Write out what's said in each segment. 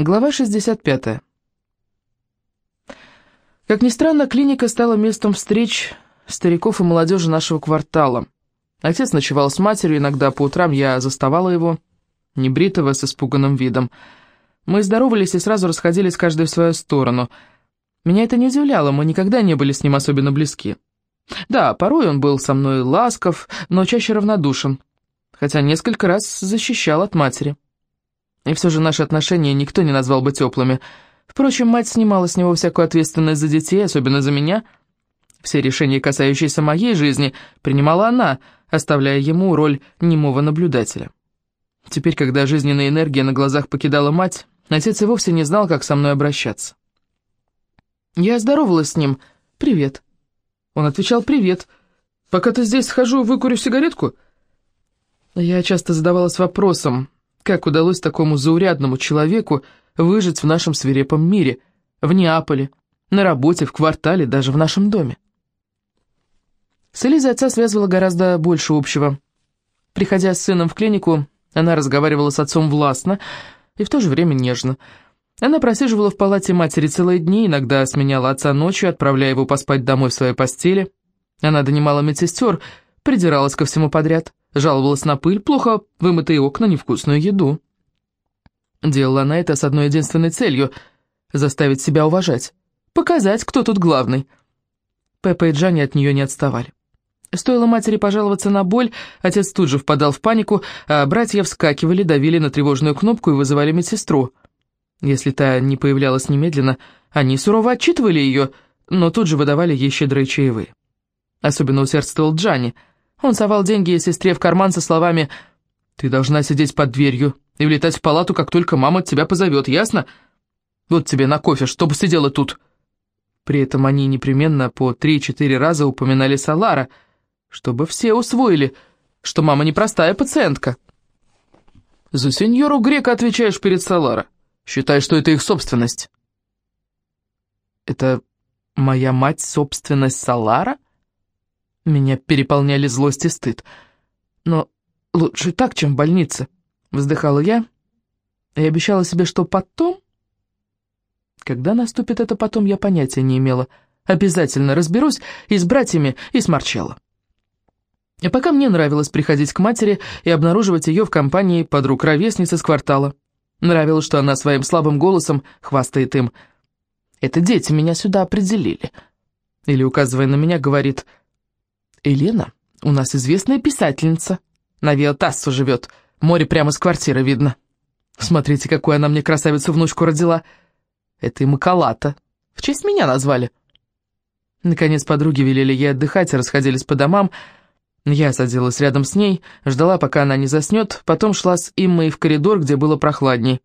Глава 65. Как ни странно, клиника стала местом встреч стариков и молодежи нашего квартала. Отец ночевал с матерью, иногда по утрам я заставала его, небритого, с испуганным видом. Мы здоровались и сразу расходились каждый в свою сторону. Меня это не удивляло, мы никогда не были с ним особенно близки. Да, порой он был со мной ласков, но чаще равнодушен, хотя несколько раз защищал от матери. И все же наши отношения никто не назвал бы теплыми. Впрочем, мать снимала с него всякую ответственность за детей, особенно за меня. Все решения, касающиеся моей жизни, принимала она, оставляя ему роль немого наблюдателя. Теперь, когда жизненная энергия на глазах покидала мать, отец и вовсе не знал, как со мной обращаться. Я здоровалась с ним. «Привет». Он отвечал «Привет». «Пока ты здесь схожу, выкурю сигаретку?» Я часто задавалась вопросом, как удалось такому заурядному человеку выжить в нашем свирепом мире, в Неаполе, на работе, в квартале, даже в нашем доме? С Элизой отца связывало гораздо больше общего. Приходя с сыном в клинику, она разговаривала с отцом властно и в то же время нежно. Она просиживала в палате матери целые дни, иногда сменяла отца ночью, отправляя его поспать домой в своей постели. Она донимала медсестер, придиралась ко всему подряд. Жаловалась на пыль, плохо вымытые окна, невкусную еду. Делала она это с одной единственной целью — заставить себя уважать, показать, кто тут главный. Пеппа и Джанни от нее не отставали. Стоило матери пожаловаться на боль, отец тут же впадал в панику, а братья вскакивали, давили на тревожную кнопку и вызывали медсестру. Если та не появлялась немедленно, они сурово отчитывали ее, но тут же выдавали ей щедрые чаевые. Особенно усердствовал Джанни — он совал деньги сестре в карман со словами «Ты должна сидеть под дверью и влетать в палату, как только мама тебя позовет, ясно? Вот тебе на кофе, чтобы сидела тут». При этом они непременно по три-четыре раза упоминали Салара, чтобы все усвоили, что мама непростая пациентка. «За сеньору Грека отвечаешь перед Салара. Считай, что это их собственность». «Это моя мать собственность Салара?» Меня переполняли злость и стыд. Но лучше так, чем в больнице, вздыхала я и обещала себе, что потом... Когда наступит это потом, я понятия не имела. Обязательно разберусь и с братьями, и с Марчелло. И пока мне нравилось приходить к матери и обнаруживать ее в компании подруг-ровесниц из квартала. Нравилось, что она своим слабым голосом хвастает им. «Это дети меня сюда определили». Или, указывая на меня, говорит «Елена, у нас известная писательница. На Виотассу живет. Море прямо с квартиры видно. Смотрите, какую она мне красавицу-внучку родила. Это и Макалата. В честь меня назвали». Наконец подруги велели ей отдыхать и расходились по домам. Я садилась рядом с ней, ждала, пока она не заснет, потом шла с Иммой в коридор, где было прохладней.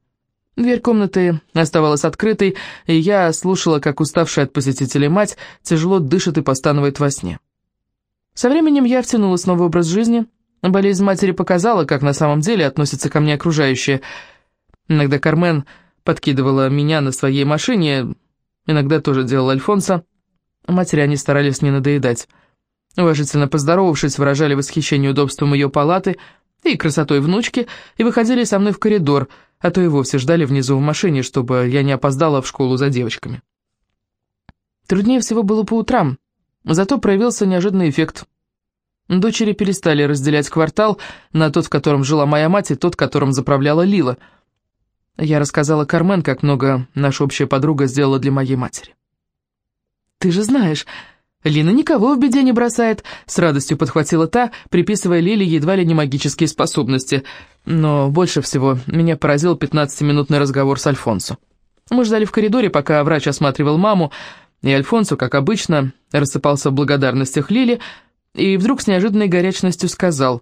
Дверь комнаты оставалась открытой, и я слушала, как уставшая от посетителей мать тяжело дышит и постанывает во сне. Со временем я втянулась в новый образ жизни. Болезнь матери показала, как на самом деле относятся ко мне окружающие. Иногда Кармен подкидывала меня на своей машине, иногда тоже делал Альфонсо. Матери они старались не надоедать. Уважительно поздоровавшись, выражали восхищение удобством ее палаты и красотой внучки, и выходили со мной в коридор, а то и вовсе ждали внизу в машине, чтобы я не опоздала в школу за девочками. Труднее всего было по утрам, Зато проявился неожиданный эффект. Дочери перестали разделять квартал на тот, в котором жила моя мать, и тот, которым заправляла Лила. Я рассказала Кармен, как много наша общая подруга сделала для моей матери. «Ты же знаешь, Лина никого в беде не бросает», — с радостью подхватила та, приписывая Лиле едва ли не магические способности. Но больше всего меня поразил 15-минутный разговор с Альфонсо. Мы ждали в коридоре, пока врач осматривал маму, и Альфонсо, как обычно, рассыпался в благодарностях Лили, и вдруг с неожиданной горячностью сказал.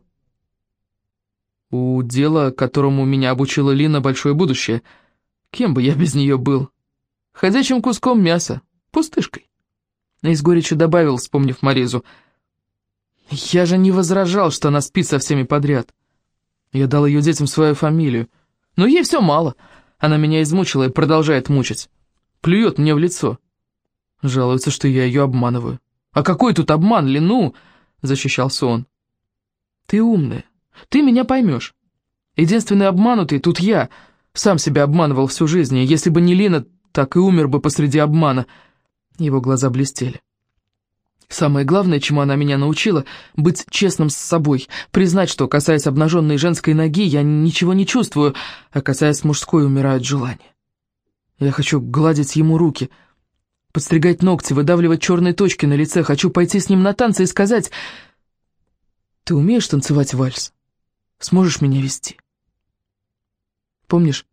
«У дела, которому меня обучила Лина, большое будущее. Кем бы я без нее был? Ходячим куском мяса, пустышкой». И с горечью добавил, вспомнив Маризу. «Я же не возражал, что она спит со всеми подряд. Я дал ее детям свою фамилию. Но ей все мало. Она меня измучила и продолжает мучить. Плюет мне в лицо. Жалуется, что я ее обманываю. «А какой тут обман, Лину?» — защищался он. «Ты умная. Ты меня поймешь. Единственный обманутый тут я. Сам себя обманывал всю жизнь, и если бы не Лина, так и умер бы посреди обмана. Его глаза блестели. Самое главное, чему она меня научила, быть честным с собой, признать, что, касаясь обнаженной женской ноги, я ничего не чувствую, а касаясь мужской, умираю от желания. Я хочу гладить ему руки, подстригать ногти, выдавливать черные точки на лице, хочу пойти с ним на танцы и сказать, «Ты умеешь танцевать вальс? Сможешь меня вести?» Помнишь,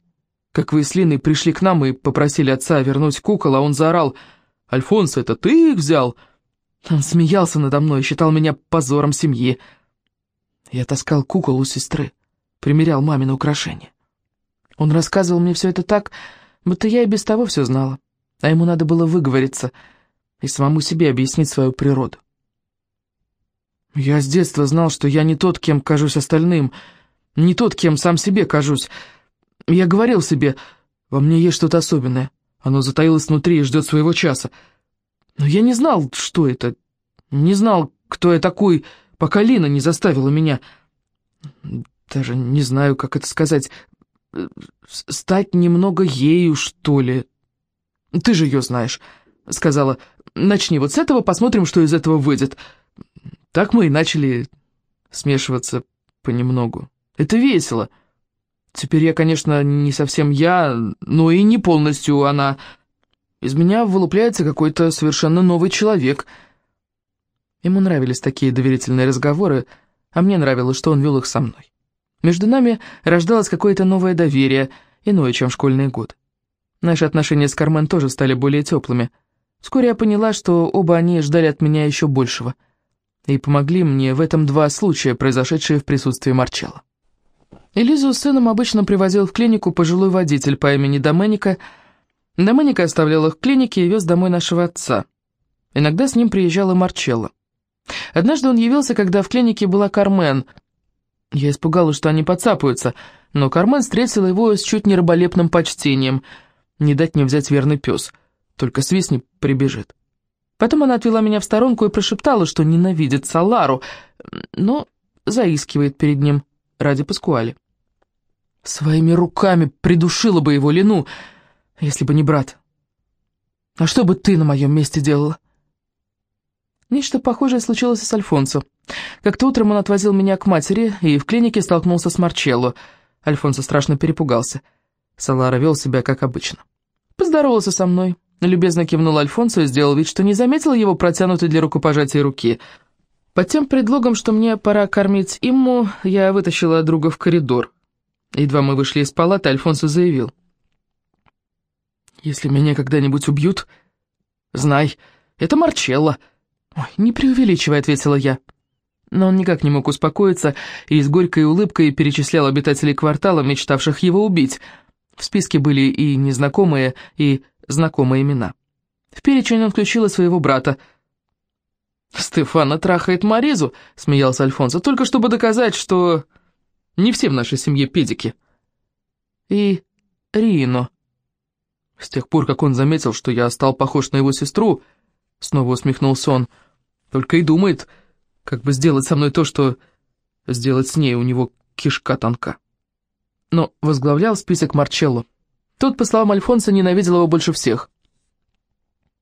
как вы с Линой пришли к нам и попросили отца вернуть кукол, а он заорал, «Альфонс, это ты их взял?» Он смеялся надо мной и считал меня позором семьи. Я таскал кукол у сестры, примерял мамины украшения. Он рассказывал мне все это так, будто я и без того все знала, а ему надо было выговориться и самому себе объяснить свою природу. Я с детства знал, что я не тот, кем кажусь остальным, не тот, кем сам себе кажусь. Я говорил себе, во мне есть что-то особенное, оно затаилось внутри и ждет своего часа. Но я не знал, что это, не знал, кто я такой, пока Лина не заставила меня... Даже не знаю, как это сказать... Стать немного ею, что ли. Ты же ее знаешь, сказала. Начни вот с этого, посмотрим, что из этого выйдет. Так мы и начали смешиваться понемногу. Это весело. Теперь я, конечно, не совсем я, но и не полностью она... Из меня вылупляется какой-то совершенно новый человек. Ему нравились такие доверительные разговоры, а мне нравилось, что он вел их со мной. Между нами рождалось какое-то новое доверие, иное, чем школьные годы. Наши отношения с Кармен тоже стали более теплыми. Вскоре я поняла, что оба они ждали от меня еще большего. И помогли мне в этом два случая, произошедшие в присутствии Марчелла. Элизу с сыном обычно привозил в клинику пожилой водитель по имени Доменика, Доменика оставлял их в клинике и вез домой нашего отца. Иногда с ним приезжала Марчелло. Однажды он явился, когда в клинике была Кармен. Я испугалась, что они подцапаются, но Кармен встретила его с чуть не раболепным почтением. Не дать не взять верный пес, только свистни прибежит. Потом она отвела меня в сторонку и прошептала, что ненавидит Салару, но заискивает перед ним ради Паскуали. Своими руками придушила бы его Лену, если бы не брат. А что бы ты на моем месте делала? Нечто похожее случилось с Альфонсо. Как-то утром он отвозил меня к матери и в клинике столкнулся с Марчелло. Альфонсо страшно перепугался. Салара вел себя как обычно. Поздоровался со мной, любезно кивнул Альфонсо и сделал вид, что не заметил его протянутой для рукопожатия руки. Под тем предлогом, что мне пора кормить Имму, я вытащила друга в коридор. Едва мы вышли из палаты, Альфонсо заявил. Если меня когда-нибудь убьют, знай, это Марчелло. Ой, не преувеличивай, ответила я. Но он никак не мог успокоиться и с горькой улыбкой перечислял обитателей квартала, мечтавших его убить. В списке были и незнакомые, и знакомые имена. В перечень он включил своего брата. «Стефана трахает Маризу», — смеялся Альфонсо, «только чтобы доказать, что не все в нашей семье педики». «И Рино», с тех пор, как он заметил, что я стал похож на его сестру, снова усмехнулся он, только и думает, как бы сделать со мной то, что сделать с ней у него кишка тонка. Но возглавлял список Марчелло. Тот, по словам Альфонса, ненавидел его больше всех.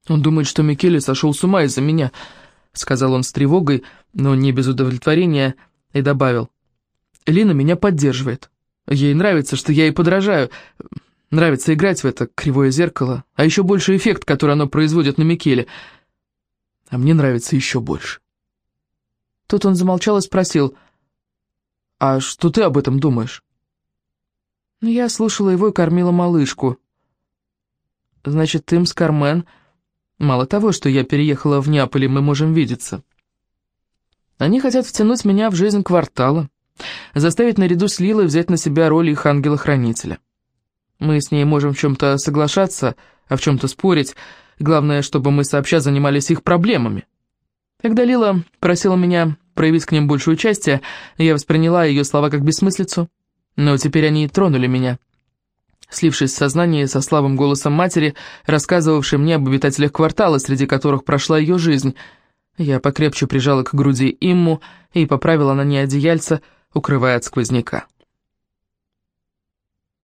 «Он думает, что Микеле сошел с ума из-за меня», — сказал он с тревогой, но не без удовлетворения, и добавил. «Лина меня поддерживает. Ей нравится, что я ей подражаю. Нравится играть в это кривое зеркало, а еще больше эффект, который оно производит на Микеле. А мне нравится еще больше. Тут он замолчал и спросил, «А что ты об этом думаешь?» Ну, Я слушала его и кормила малышку. «Значит, ты с Кармен...» Мало того, что я переехала в Неаполе, мы можем видеться. Они хотят втянуть меня в жизнь квартала, заставить наряду с Лилой взять на себя роль их ангела-хранителя. Мы с ней можем в чем-то соглашаться, а в чем-то спорить. Главное, чтобы мы сообща занимались их проблемами. Когда Лила просила меня проявить к ним больше участия, я восприняла ее слова как бессмыслицу. Но теперь они тронули меня. Слившись в сознании со слабым голосом матери, рассказывавшей мне об обитателях квартала, среди которых прошла ее жизнь, я покрепче прижала к груди Имму и поправила на ней одеяльце, укрывая от сквозняка.